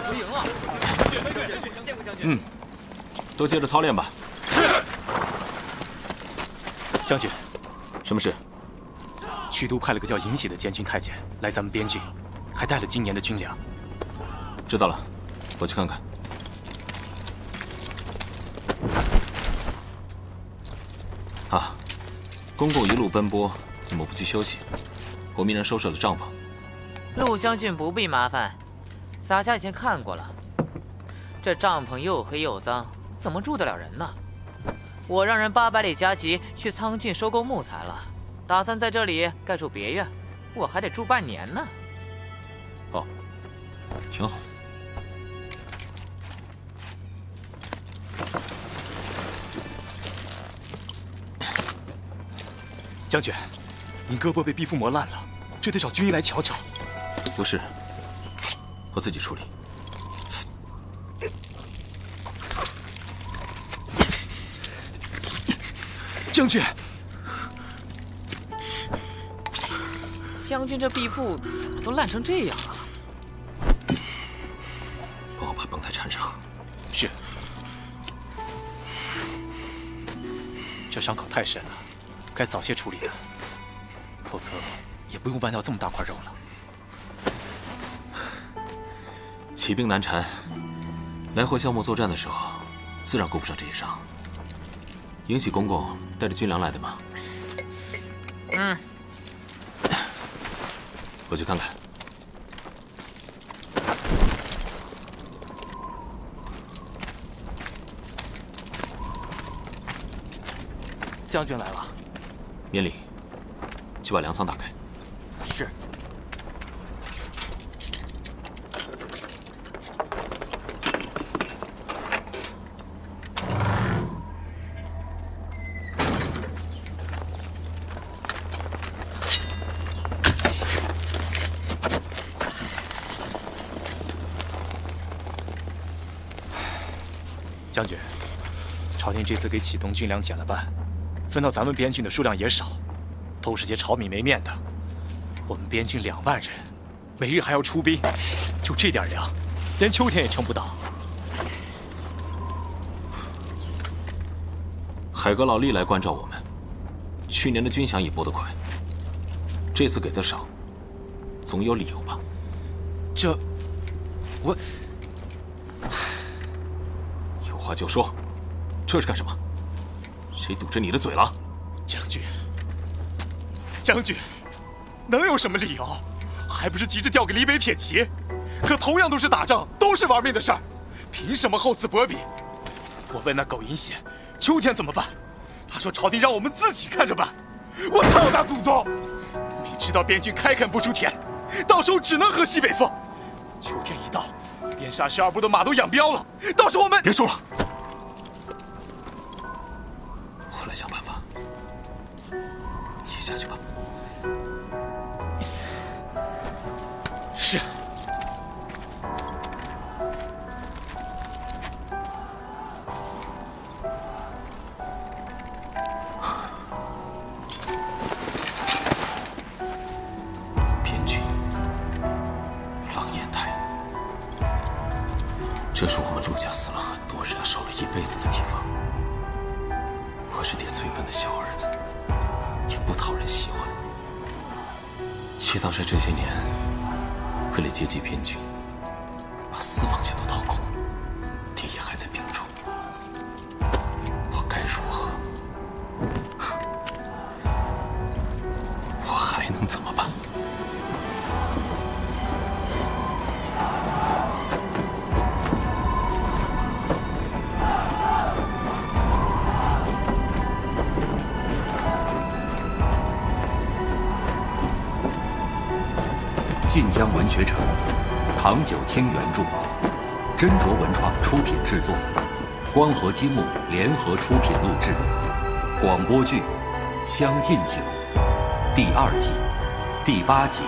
不赢了。嗯，都接着操练吧。是。将军，什么事？曲都派了个叫尹喜的监军太监来咱们边境，还带了今年的军粮。知道了，我去看看。啊，公公一路奔波，怎么不去休息？我命人收拾了帐篷。陆将军不必麻烦，洒家已经看过了。这帐篷又黑又脏，怎么住得了人呢？我让人八百里加急去苍郡收购木材了，打算在这里盖处别院，我还得住半年呢。哦，挺好。将军，您胳膊被逼负磨烂了，这得找军医来瞧瞧。不是，我自己处理。将军，将军这臂腹怎么都烂成这样了？帮我把绷带缠上。是。这伤口太深了。该早些处理的，否则也不用剜掉这么大块肉了。起兵难缠，来回项目作战的时候，自然顾不上这些伤。迎喜公公带着军粮来的吗？嗯，我去看看。将军来了。免礼，去把粮仓打开。是。将军，朝廷这次给启东军粮减了半。分到咱们边郡的数量也少，都是些炒米没面的。我们边郡两万人，每日还要出兵，就这点粮，连秋天也撑不到。海阁老历来关照我们，去年的军饷也拨得快，这次给的少，总有理由吧？这，我有话就说，这是干什么？谁堵着你的嘴了，将军？将军，能有什么理由？还不是急着调给李北铁骑？可同样都是打仗，都是玩命的事儿，凭什么厚此薄彼？我问那狗银喜，秋天怎么办？他说朝廷让我们自己看着办。我操他祖宗！明知道边军开垦不出田，到时候只能喝西北风。秋天一到，边沙十二部的马都养膘了，到时候我们别说了。下去吧。齐道帅这些年为了接济边军，唐九卿原著，斟酌文创出品制作，光合积木联合出品录制，广播剧《将进酒》第二季第八集。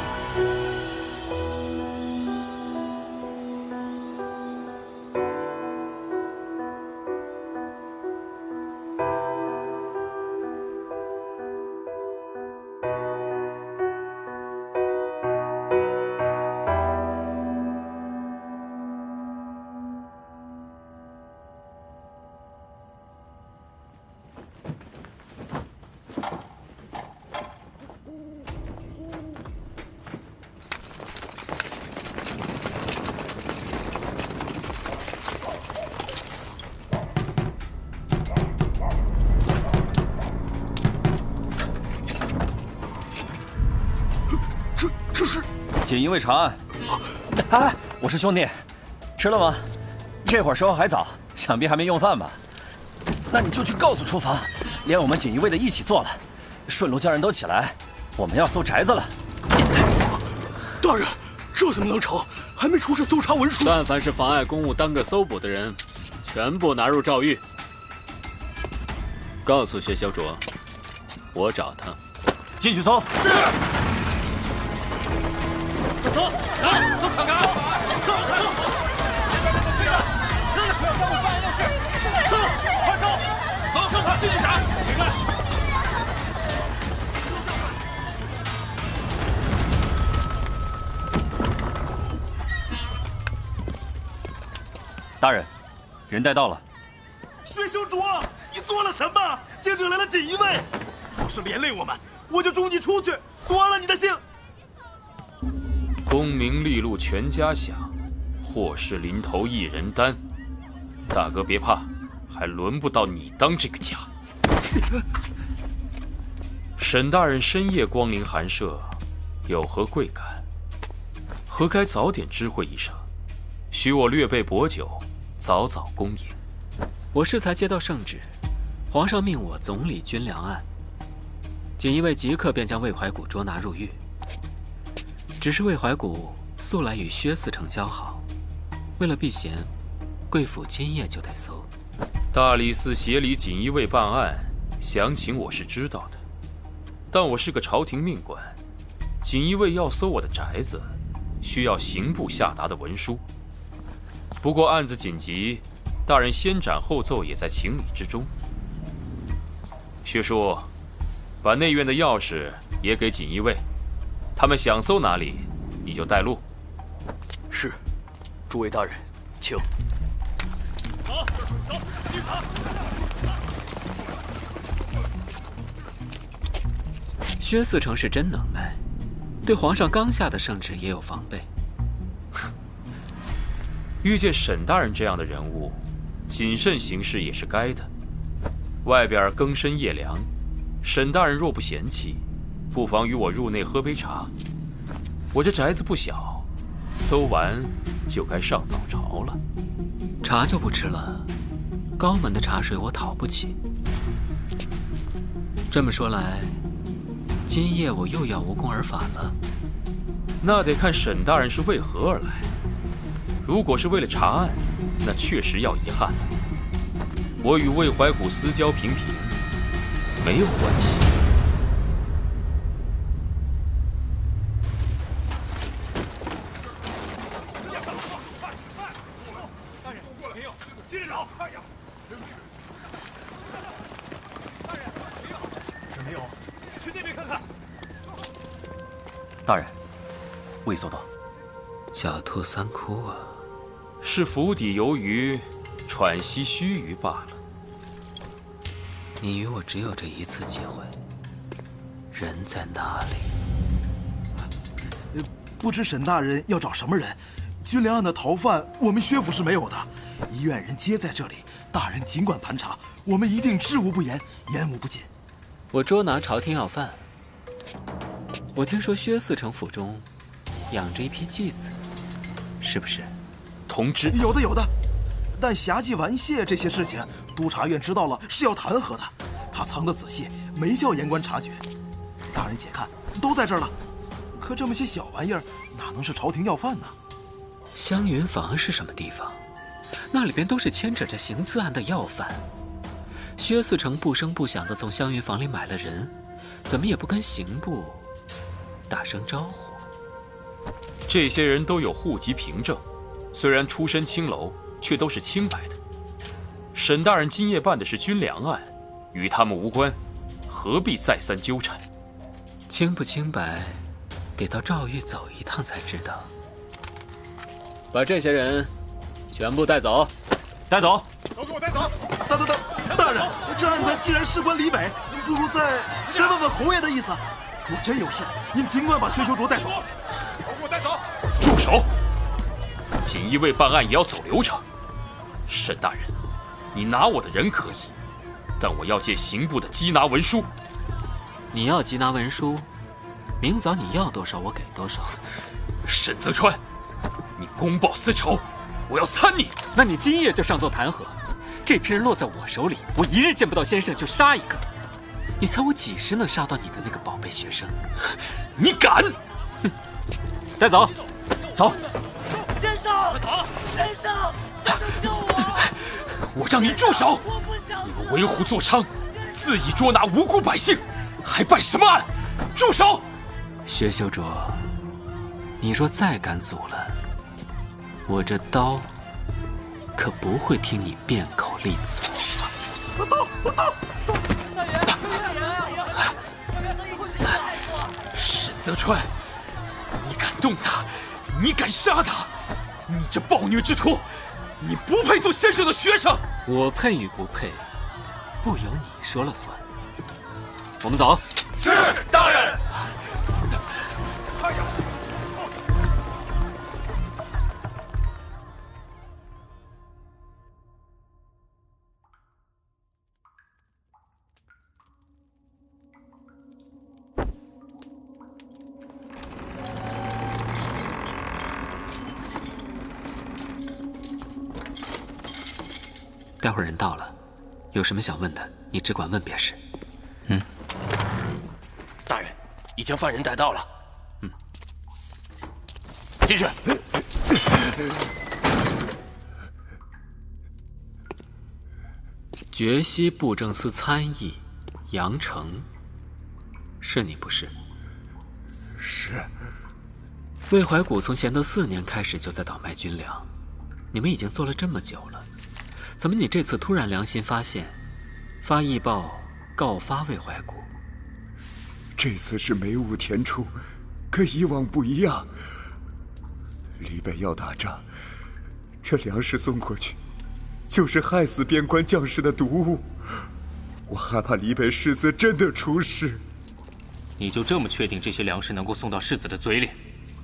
锦衣卫查案。哎，我说兄弟，吃了吗？这会儿时候还早，想必还没用饭吧？那你就去告诉厨房，连我们锦衣卫的一起做了，顺路叫人都起来，我们要搜宅子了。大人，这怎么能成？还没出示搜查文书。但凡是妨碍公务、耽搁搜捕的人，全部拿入诏狱。告诉薛小卓，我找他。进去搜。是。走，都散开！走，走。现在就要在我办案要室。走，快走，走，进去查，起来。大人，人带到了。薛修竹，你做了什么？竟惹来了锦衣卫！若是连累我们，我就逐你出去，夺了你的性。功名利禄全家享，祸事临头一人担。大哥别怕，还轮不到你当这个家。沈大人深夜光临寒舍，有何贵干？何该早点知会一声，许我略备薄酒，早早恭迎。我适才接到圣旨，皇上命我总理军粮案。锦衣卫即刻便将魏怀古捉拿入狱。只是魏怀古素来与薛四成交好，为了避嫌，贵府今夜就得搜。大理寺协理锦衣卫办案，详情我是知道的，但我是个朝廷命官，锦衣卫要搜我的宅子，需要刑部下达的文书。不过案子紧急。大人先斩后奏也在情理之中。薛叔，把内院的钥匙也给锦衣卫，他们想搜哪里，你就带路。是，诸位大人，请。好，走，去查。薛四成是真能耐，对皇上刚下的圣旨也有防备。遇见沈大人这样的人物。谨慎行事也是该的。外边更深夜凉，沈大人若不嫌弃，不妨与我入内喝杯茶。我这宅子不小，搜完就该上早朝了。茶就不吃了，高门的茶水我讨不起。这么说来，今夜我又要无功而返了。那得看沈大人是为何而来。如果是为了查案，那确实要遗憾了。我与魏怀古私交平平，没有关系。狡兔三窟啊！是釜底游鱼，喘息须臾罢了。你与我只有这一次机会，人在哪里？不知沈大人要找什么人？军粮案的逃犯，我们薛府是没有的。医院人皆在这里，大人尽管盘查，我们一定知无不言，言无不尽。我捉拿朝廷要犯。我听说薛四成府中养着一批继子，是不是？同知有的有的，但侠妓玩谢这些事情，督察院知道了是要弹劾的。他藏得仔细，没叫言官察觉。大人且看，都在这儿了。可这么些小玩意儿，哪能是朝廷要犯呢？香云房是什么地方？那里边都是牵扯着行刺案的要犯。薛四成不声不响地从香云房里买了人，怎么也不跟刑部打声招呼？这些人都有户籍凭证。虽然出身青楼，却都是清白的。沈大人今夜办的是军粮案，与他们无关，何必再三纠缠？清不清白，得到赵狱走一趟才知道。把这些人全部带走，带走，都给我带走！等等等大人，这案子既然事关李北，不如再再问问侯爷的意思。若真有事，您尽管把薛修竹带走。住手！锦衣卫办案也要走流程，沈大人，你拿我的人可以，但我要借刑部的缉拿文书。你要缉拿文书，明早你要多少我给多少。沈泽川，你公报私仇，我要参你。那你今夜就上奏弹劾。这批人落在我手里，我一日见不到先生就杀一个。你猜我几时能杀到你的那个宝贝学生？你敢？哼！带走，走。先生，快走！先生，先生救我！我让你住手！你们为虎作伥，肆意捉拿无辜百姓，还办什么案？住手！薛修卓，你若再敢阻拦，我这刀可不会听你辩口立辞。我刀，我刀！大爷，大爷，大爷沈泽川，动他？你敢杀他？你这暴虐之徒，你不配做先生的学生。我配与不配，不由你说了算。我们走。是大人。待会儿人到了，有什么想问的，你只管问便是。嗯。大人，已将犯人带到了。嗯。进去。绝西布政司参议杨成，是你不是？是。魏怀古从贤德四年开始就在倒卖军粮，你们已经做了这么久了。怎么，你这次突然良心发现，发驿报告发魏怀古？这次是梅雾填出，跟以往不一样。李北要打仗，这粮食送过去，就是害死边关将士的毒物。我害怕李北世子真的出事。你就这么确定这些粮食能够送到世子的嘴里？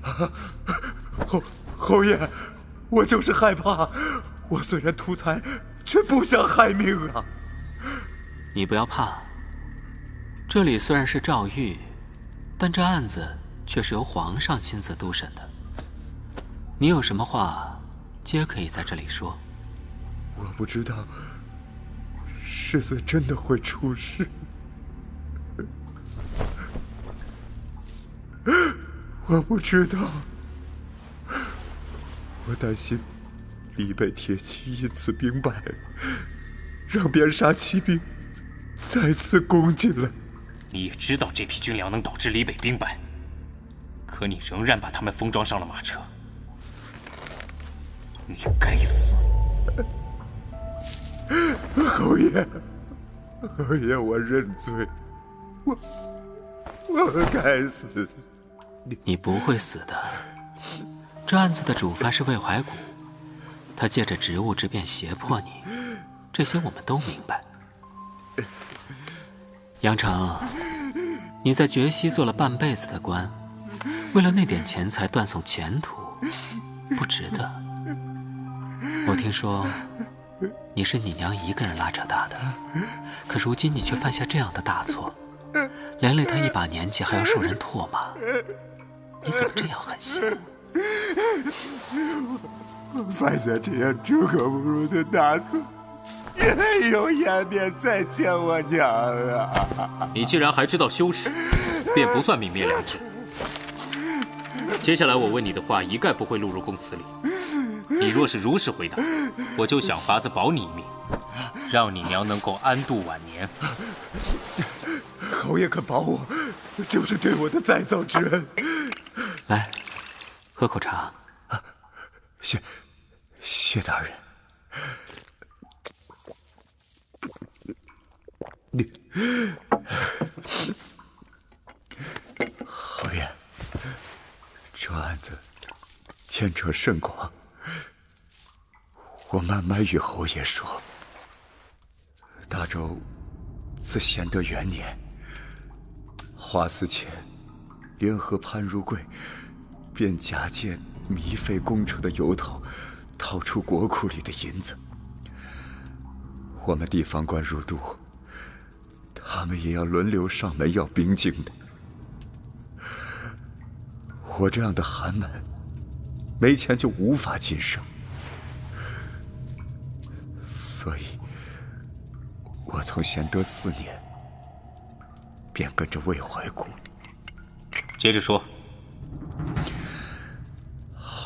侯侯爷，我就是害怕。我虽然图财，却不想害命啊！你不要怕，这里虽然是诏狱，但这案子却是由皇上亲自督审的。你有什么话，皆可以在这里说。我不知道，世子真的会出事。我不知道，我担心。李北铁骑因此兵败，让边杀骑兵再次攻进来。你也知道这批军粮能导致李北兵败，可你仍然把他们封装上了马车。你该死！侯爷，侯爷，我认罪，我我该死。你不会死的。这案子的主犯是魏怀古。他借着职务之便胁迫你，这些我们都明白。杨成，你在觉西做了半辈子的官，为了那点钱财断送前途，不值得。我听说你是你娘一个人拉扯大的，可如今你却犯下这样的大错，连累他一把年纪还要受人唾骂，你怎么这样狠心？我犯下这样猪狗不如的大错，你还有颜面再见我娘啊！你既然还知道羞耻，便不算泯灭良知。接下来我问你的话，一概不会录入供词里。你若是如实回答，我就想法子保你一命，让你娘能够安度晚年。侯爷肯保我，就是对我的再造之恩。来，喝口茶。谢，谢大人。你，侯爷，这案子牵扯甚广，我慢慢与侯爷说。大周自贤德元年，华思前联合潘如贵，便假借。糜费工程的由头，掏出国库里的银子。我们地方官入都，他们也要轮流上门要兵精的。我这样的寒门，没钱就无法晋升，所以，我从贤德四年便跟着魏怀古。接着说。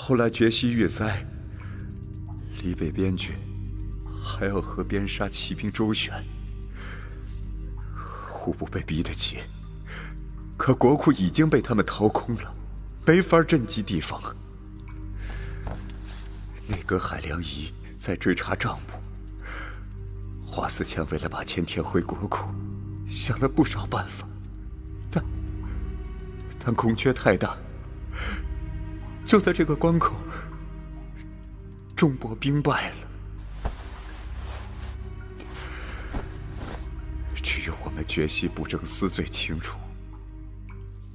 后来决西遇灾，离北边郡还要和边杀骑兵周旋，户部被逼得急，可国库已经被他们掏空了，没法赈济地方。内阁海良仪在追查账目，华四千为了把钱填回国库，想了不少办法，但但空缺太大。就在这个关口，钟伯兵败了。只有我们绝西布政司最清楚，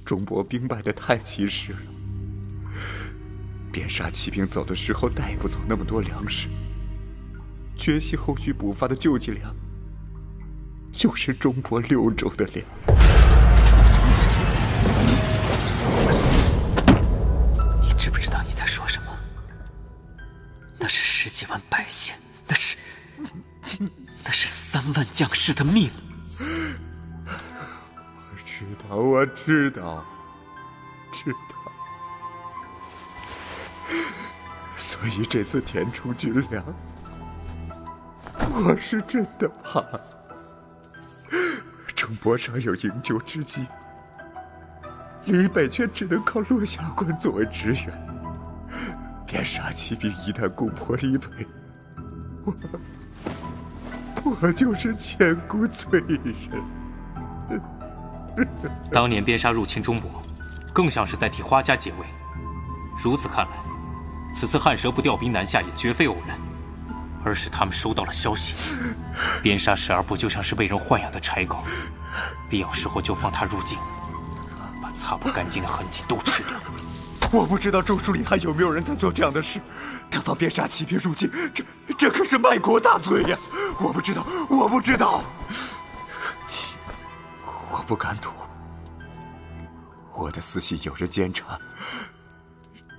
钟伯兵败的太及时了。边杀骑兵走的时候带不走那么多粮食，绝西后续补发的救济粮，就是钟伯六州的粮。将士的命。我知道，我知道，知道。所以这次填充军粮，我是真的怕钟伯尚有营救之计，李北却只能靠落下关作为支援。边杀骑兵一旦攻破李北，我我就是千古罪人。当年边杀入侵中国，更像是在替花家解围。如此看来，此次汉蛇部调兵南下也绝非偶然，而是他们收到了消息，边杀时而不就像是被人豢养的柴狗，必要时候就放他入境，把擦不干净的痕迹都吃掉。我不知道周书里还有没有人在做这样的事，他放边杀骑兵入境，这这可是卖国大罪呀！我不知道，我不知道，我不敢赌。我的私信有人监察，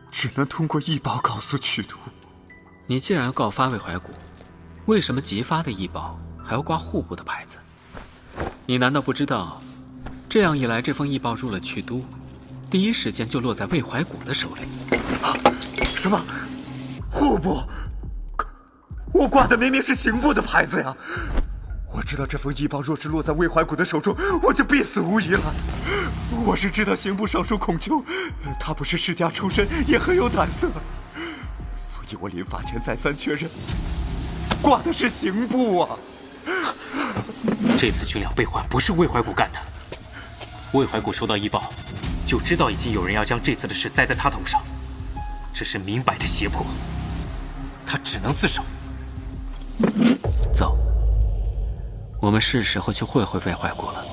只能通过驿报告诉去都。你既然要告发魏怀古，为什么急发的驿报还要挂户部的牌子？你难道不知道，这样一来，这封驿报入了去都？第一时间就落在魏怀古的手里。啊什么？户部？我挂的明明是刑部的牌子呀！我知道这封驿报若是落在魏怀古的手中，我就必死无疑了。我是知道刑部尚书孔丘，他不是世家出身，也很有胆色，所以我临发前再三确认，挂的是刑部啊。这次军粮被换不是魏怀古干的，魏怀古收到驿报。就知道已经有人要将这次的事栽在他头上，这是明摆的胁迫，他只能自首。走，我们是时候去会会魏怀古了。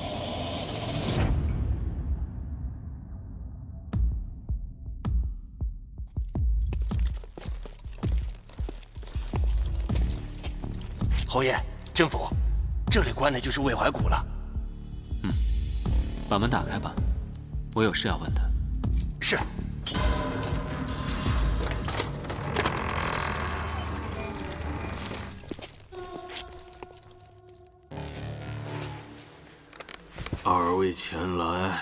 侯爷，政府，这里关的就是魏怀古了。嗯，把门打开吧。我有事要问他。是。二位前来，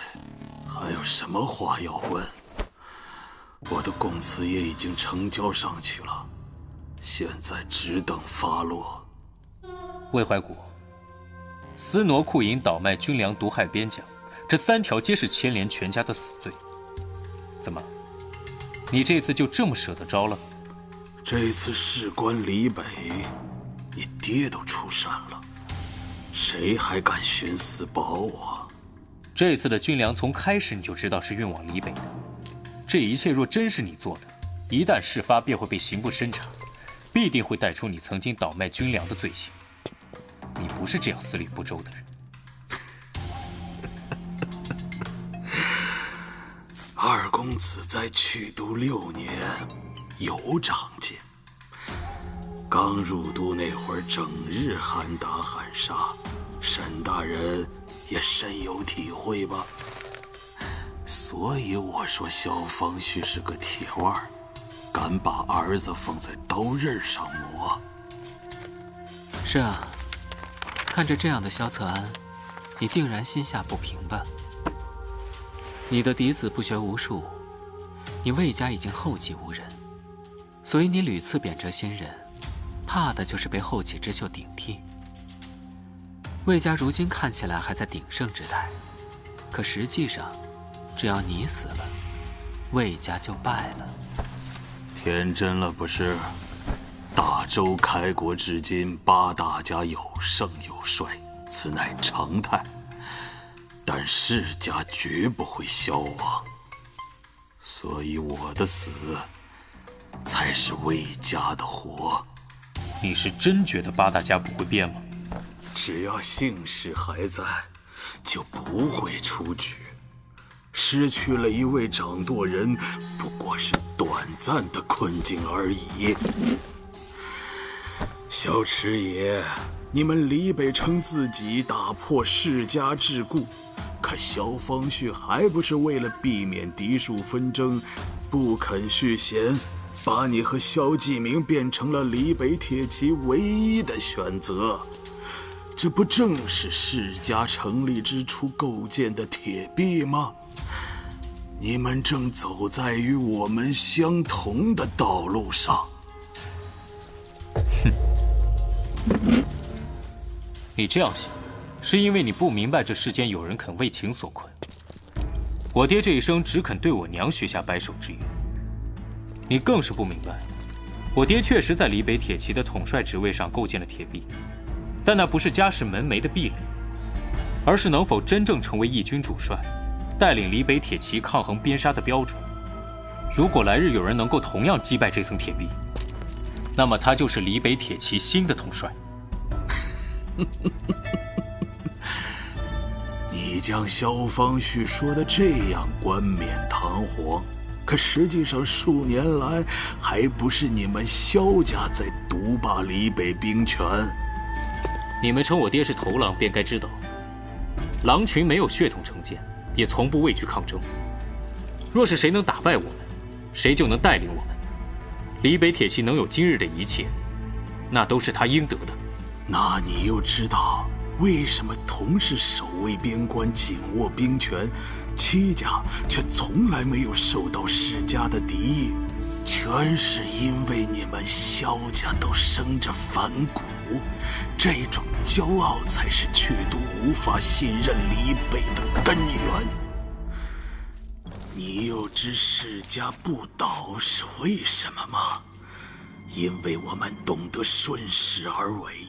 还有什么话要问？我的供词也已经呈交上去了，现在只等发落。魏怀古，私挪库银，倒卖军粮，毒害边疆。这三条皆是牵连全家的死罪。怎么，你这次就这么舍得招了？这次事关李北，你爹都出山了，谁还敢徇私保我？这次的军粮从开始你就知道是运往李北的。这一切若真是你做的，一旦事发便会被刑部审查，必定会带出你曾经倒卖军粮的罪行。你不是这样思虑不周的人。二公子在去都六年，有长进。刚入都那会儿，整日喊打喊杀，沈大人也深有体会吧？所以我说萧方旭是个铁腕，敢把儿子放在刀刃上磨。是啊，看着这样的萧策安，你定然心下不平吧？你的嫡子不学无术，你魏家已经后继无人，所以你屡次贬谪新人，怕的就是被后起之秀顶替。魏家如今看起来还在鼎盛之代，可实际上，只要你死了，魏家就败了。天真了不是？大周开国至今，八大家有盛有衰，此乃常态。但世家绝不会消亡，所以我的死，才是魏家的活。你是真觉得八大家不会变吗？只要姓氏还在，就不会出局。失去了一位掌舵人，不过是短暂的困境而已。小池爷，你们李北称自己打破世家桎梏，可萧方旭还不是为了避免嫡庶纷争，不肯续弦，把你和萧继明变成了李北铁骑唯一的选择。这不正是世家成立之初构建的铁壁吗？你们正走在与我们相同的道路上。哼，你这样想，是因为你不明白这世间有人肯为情所困。我爹这一生只肯对我娘许下白首之约。你更是不明白，我爹确实在李北铁骑的统帅职位上构建了铁壁。但那不是家世门楣的壁垒，而是能否真正成为义军主帅，带领李北铁骑抗衡边沙的标准。如果来日有人能够同样击败这层铁壁，那么他就是李北铁骑新的统帅。你将萧方旭说的这样冠冕堂皇，可实际上数年来还不是你们萧家在独霸李北兵权？你们称我爹是头狼，便该知道，狼群没有血统成见，也从不畏惧抗争。若是谁能打败我们，谁就能带领我们。李北铁骑能有今日的一切，那都是他应得的。那你又知道为什么同是守卫边关、紧握兵权，戚家却从来没有受到世家的敌意？全是因为你们萧家都生着反骨。这种骄傲才是去毒无法信任李北的根源。你又知世家不倒是为什么吗？因为我们懂得顺势而为。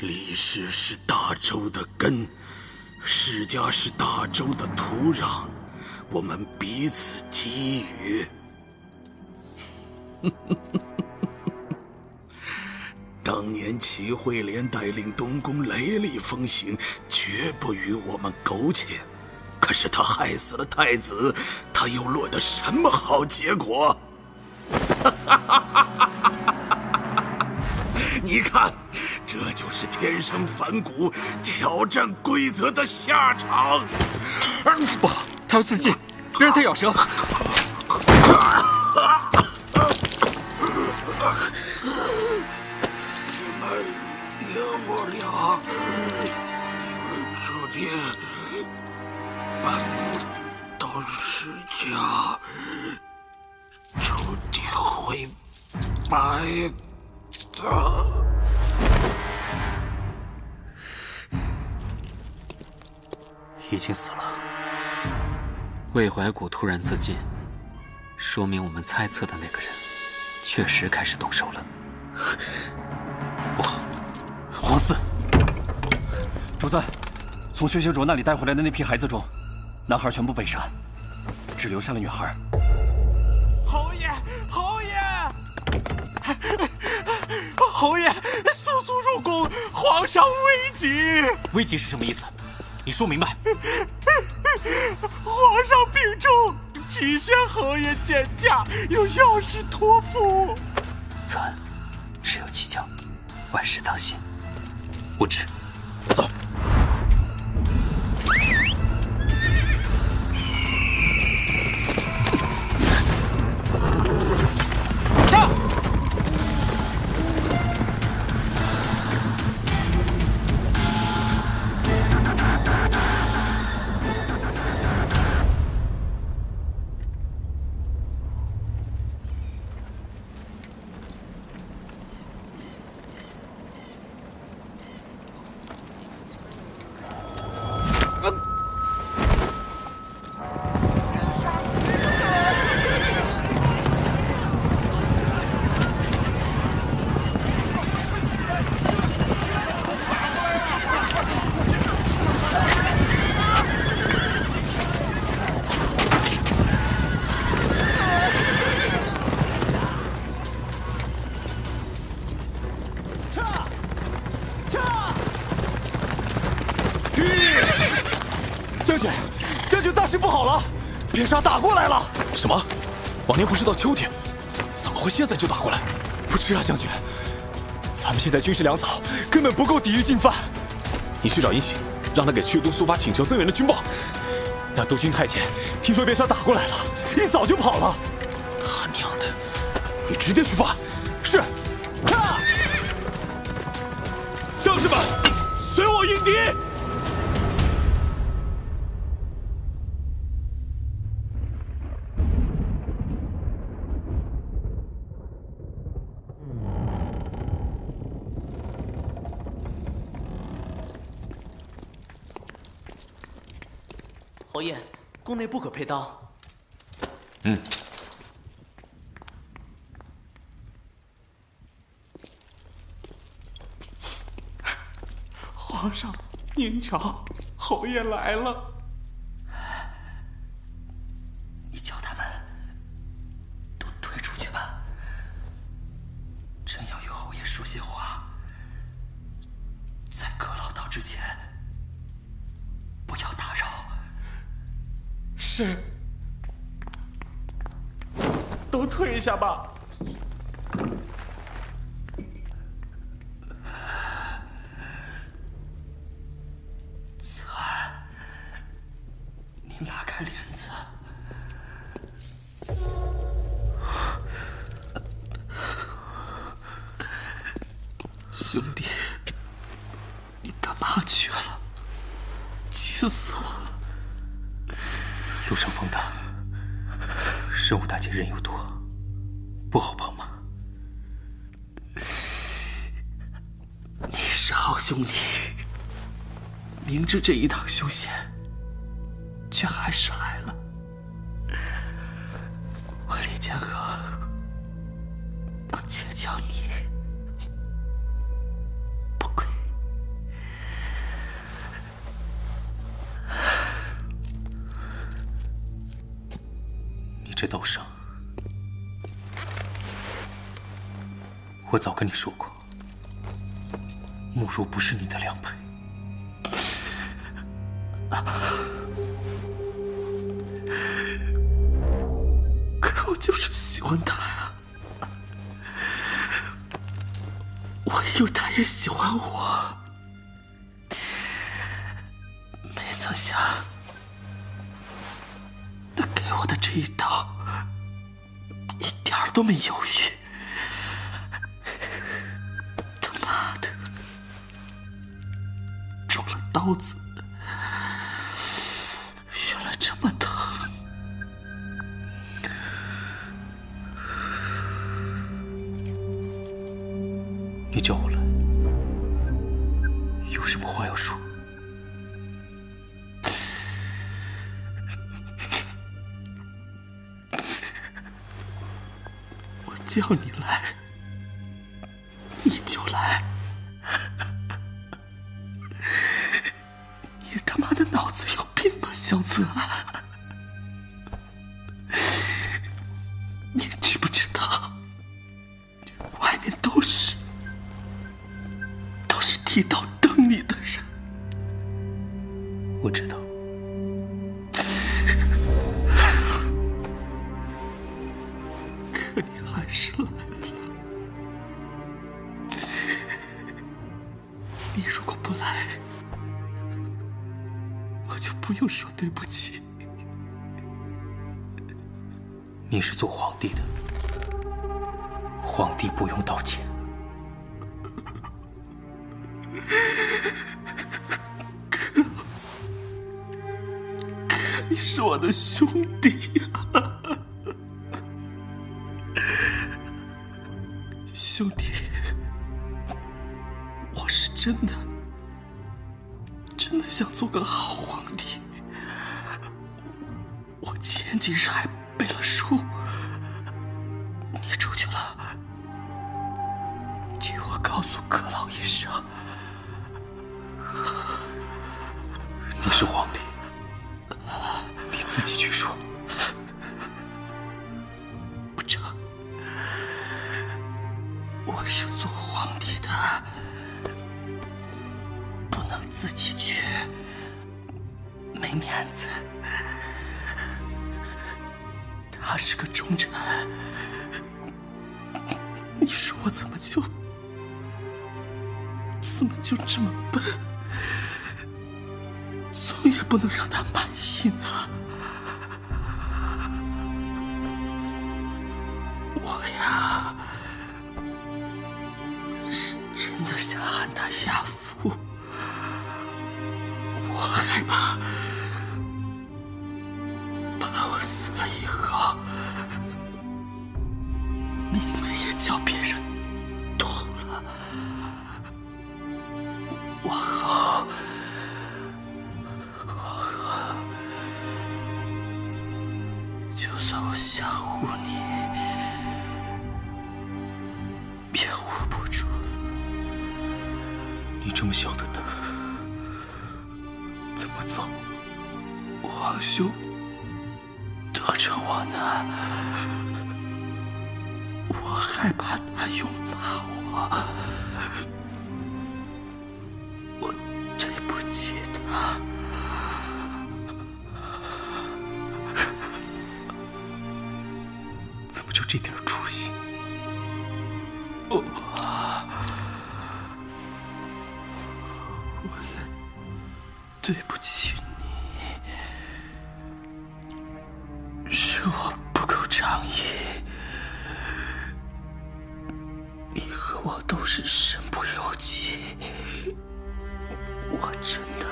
李氏是大周的根，世家是大周的土壤，我们彼此给予。当年齐惠莲带领东宫雷厉风行，绝不与我们苟且。可是他害死了太子，他又落得什么好结果？哈 你看，这就是天生反骨、挑战规则的下场。不好，他要自尽，别让他咬舌。别无聊，你们注定搬不到世家，注定会败的。已经死了。魏怀古突然自尽，说明我们猜测的那个人，确实开始动手了。不好！黄四，主子，从薛学卓那里带回来的那批孩子中，男孩全部被杀，只留下了女孩。侯爷，速速入宫！皇上危急！危急是什么意思？你说明白。皇上病重，急宣侯爷见驾，有要事托付。此案，事有蹊跷，万事当心。不知，走。军，将军大事不好了，边杀打过来了。什么？往年不是到秋天，怎么会现在就打过来？不知啊，将军。咱们现在军事粮草根本不够抵御进犯。你去找尹喜，让他给阙都速发请求增援的军报。那督军太监听说边杀打过来了，一早就跑了。他娘的！你直接出发。是。将士们，随我迎敌！内不可佩刀。嗯。皇上，您瞧，侯爷来了。是。都退一下吧。你拉开帘子，兄弟，你干嘛去了？急死我了！路上风大，神武大街人又多，不好跑吗？你是好兄弟，明知这一趟凶险。却还是来我早跟你说过，慕如不是你的良配。可我就是喜欢他呀，我以为他也喜欢我，没曾想他给我的这一刀一点都没有叫你来，你就来。你他妈的脑子有病吧，小子！安自己去，没面子。他是个忠臣，你说我怎么就怎么就这么笨？总也不能让他满意呢。我呀，是真的想喊他亚父，我都是身不由己，我真的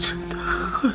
真的恨。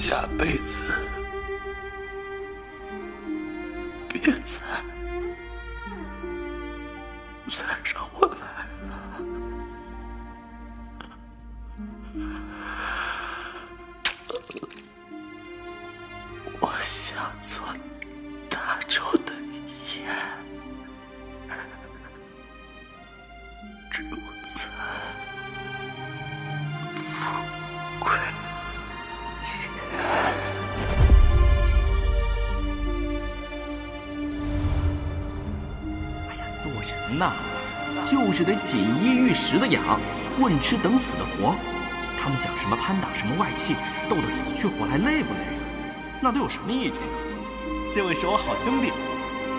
下辈子。锦衣玉食的养，混吃等死的活。他们讲什么攀打什么外戚，斗得死去活来，累不累？那都有什么依据啊？这位是我好兄弟，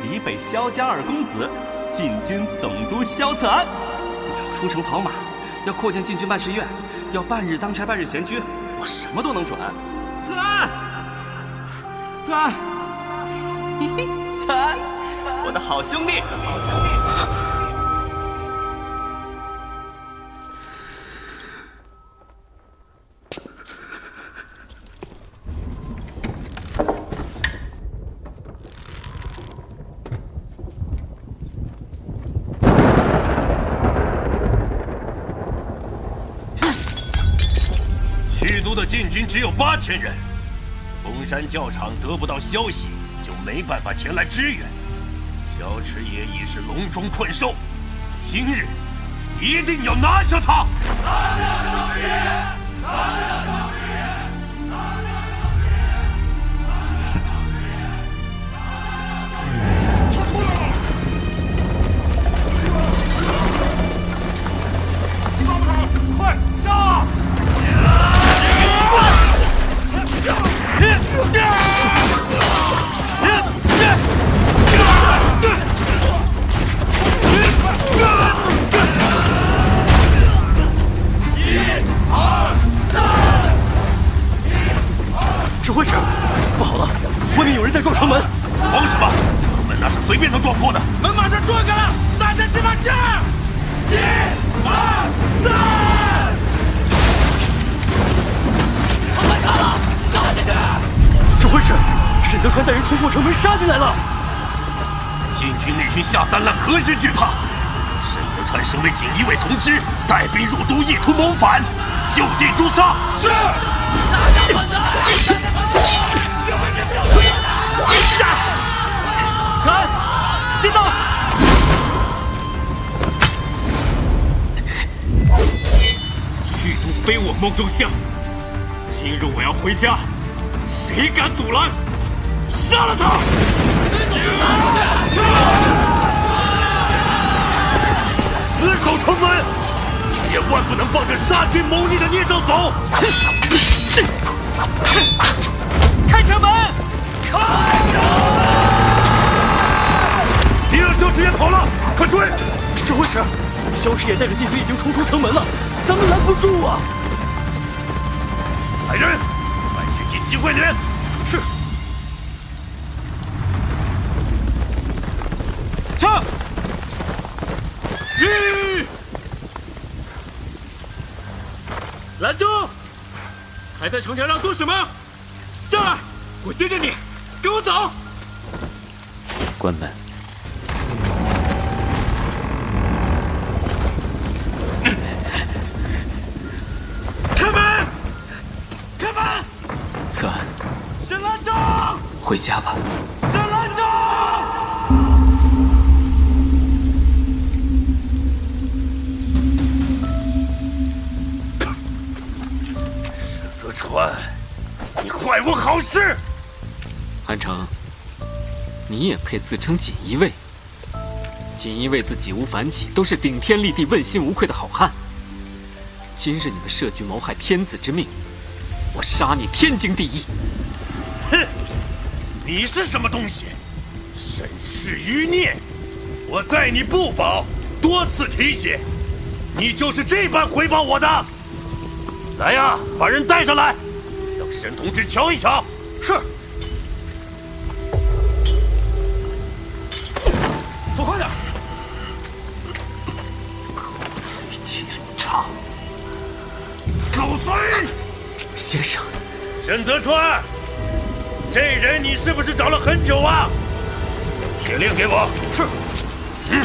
李北萧家二公子，禁军总督萧策安。我要出城跑马，要扩建禁军办事院，要半日当差半日闲居，我什么都能准。策安，策安，策安，我的好兄弟。只有八千人，红山教场得不到消息，就没办法前来支援。小池也已是笼中困兽，今日一定要拿下他！拿下小池野！拿下小池野！拿下小池野！拿下小池野！他出来了！抓他！快杀！指挥使，不好了，外面有人在撞城门！慌什么？门那是随便能撞破的。门马上撞开了，大家这把战！一、二、三！去！指挥使，沈泽川带人冲破城门杀进来了。禁军那群下三滥，何须惧怕？沈泽川身为锦衣卫同知，带兵入都，意图谋反，就地诛杀。是。传，进到。去都非我梦中乡。今日我要回家，谁敢阻拦，杀了他！死守城门，千万不能放着杀君谋逆的孽障走！开城门！开城门！敌人萧迟也跑了，快追！指挥使，萧迟也带着禁军已经冲出城门了，咱们拦不住啊！来人，快去替齐慧莲！是。枪！吁！兰州，还在城墙上做什么？下来，我接着你，跟我走。关门。回家吧。沈兰州。泽川，你坏我好事！韩城，你也配自称锦衣卫？锦衣卫自己无反起，都是顶天立地、问心无愧的好汉。今日你们设局谋害天子之命，我杀你天经地义。哼，你是什么东西？沈氏余孽！我待你不薄，多次提携，你就是这般回报我的。来呀，把人带上来，让沈同志瞧一瞧。是。走快点！狗贼奸诈！狗贼！先生，沈泽川，这人你是不是找了很久啊？铁链给我。是。嗯。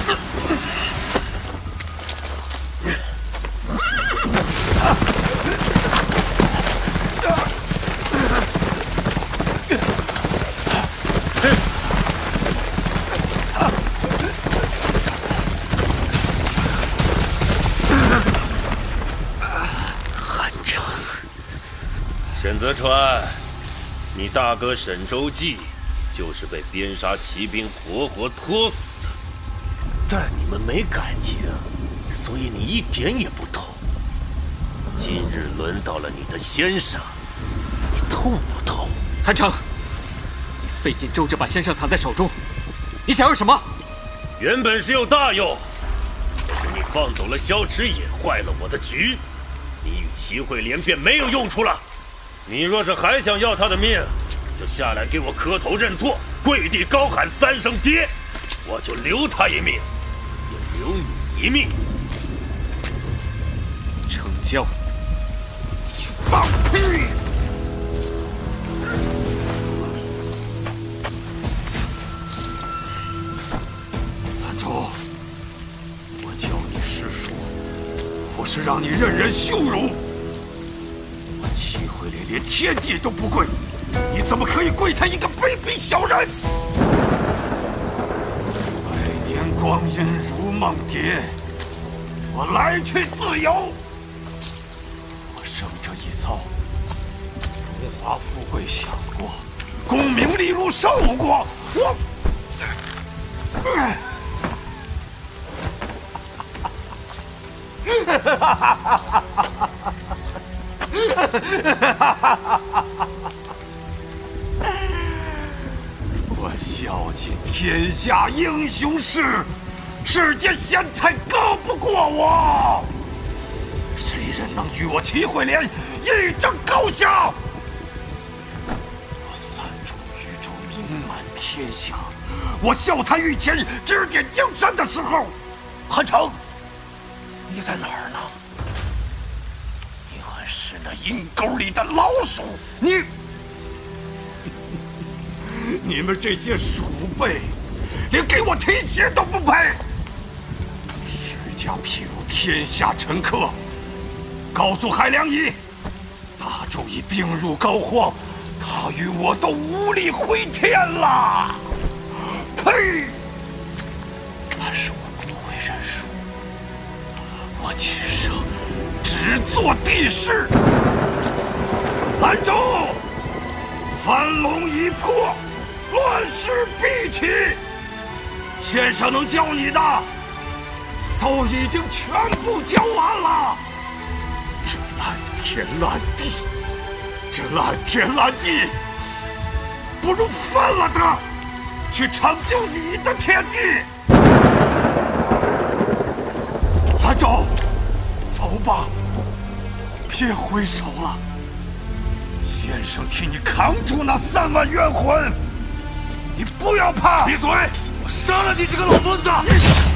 沈泽川，你大哥沈周记就是被边杀骑兵活活拖死的，但你们没感情，所以你一点也不痛。今日轮到了你的先生，你痛不痛？韩城，你费尽周折把先生藏在手中，你想要什么？原本是有大用，可是你放走了萧驰也坏了我的局，你与齐慧莲便没有用处了。你若是还想要他的命，就下来给我磕头认错，跪地高喊三声爹，我就留他一命，也留你一命。成交。放屁！兰州，我教你实说，不是让你任人羞辱。齐慧莲连天地都不跪，你怎么可以跪他一个卑鄙小人？百年光阴如梦蝶，我来去自由。我生这一遭，荣华富贵享过，功名利禄受过，我。我孝敬天下英雄士，世间贤才高不过我。谁人能与我齐慧莲一争高下？我三处宇宙名满天下，我笑谈御前指点江山的时候，韩城，你在哪儿呢？是那阴沟里的老鼠，你！你们这些鼠辈，连给我提鞋都不配！徐家譬如天下臣客，告诉海良仪，大周已病入膏肓，他与我都无力回天了。呸！但是我不会认输，我今生只做帝师。兰州，翻龙已破。乱世必起，先生能教你的都已经全部教完了。这烂天烂地，这烂天烂地，不如翻了它，去成就你的天地。吧，别回首了。先生替你扛住那三万冤魂。你不要怕！闭嘴！我杀了你这个老孙子！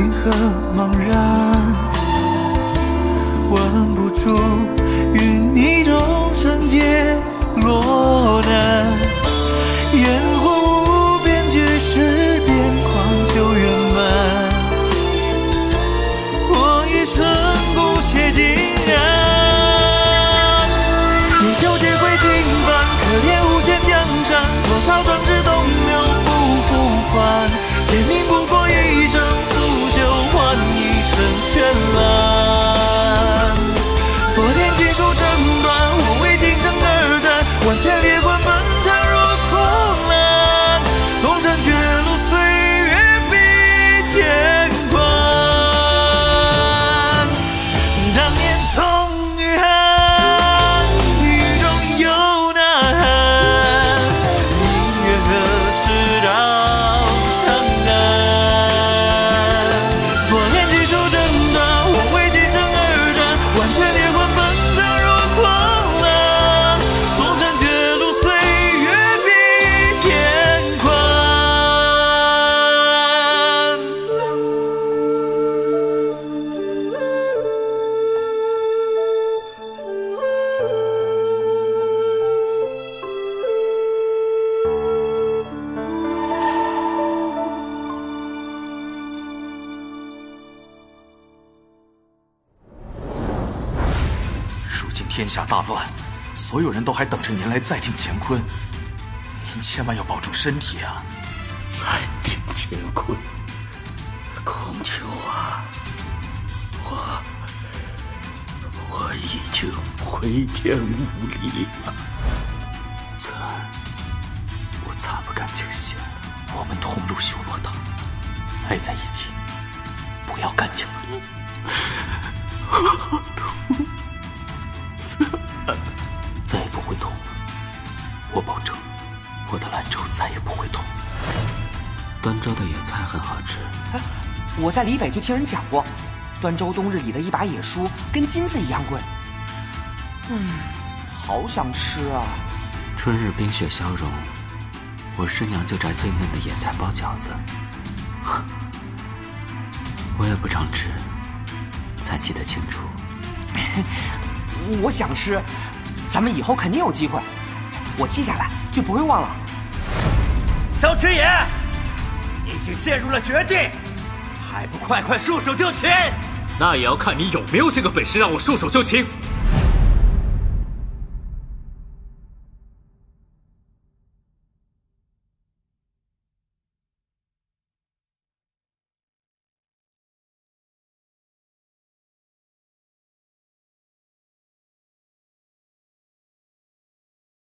云何茫然。天下大乱，所有人都还等着您来再定乾坤，您千万要保重身体啊！再定乾坤，孔丘啊，我我已经回天无力了。子安，我擦不干净血了。我们同入修罗道，挨在一起，不要干净了。端州的野菜很好吃。哎，我在李北就听人讲过，端州冬日里的一把野蔬跟金子一样贵。嗯，好想吃啊！春日冰雪消融，我师娘就摘最嫩的野菜包饺子。我也不常吃，才记得清楚。我想吃，咱们以后肯定有机会。我记下来，就不会忘了。小池野，已经陷入了绝地，还不快快束手就擒？那也要看你有没有这个本事让我束手就擒。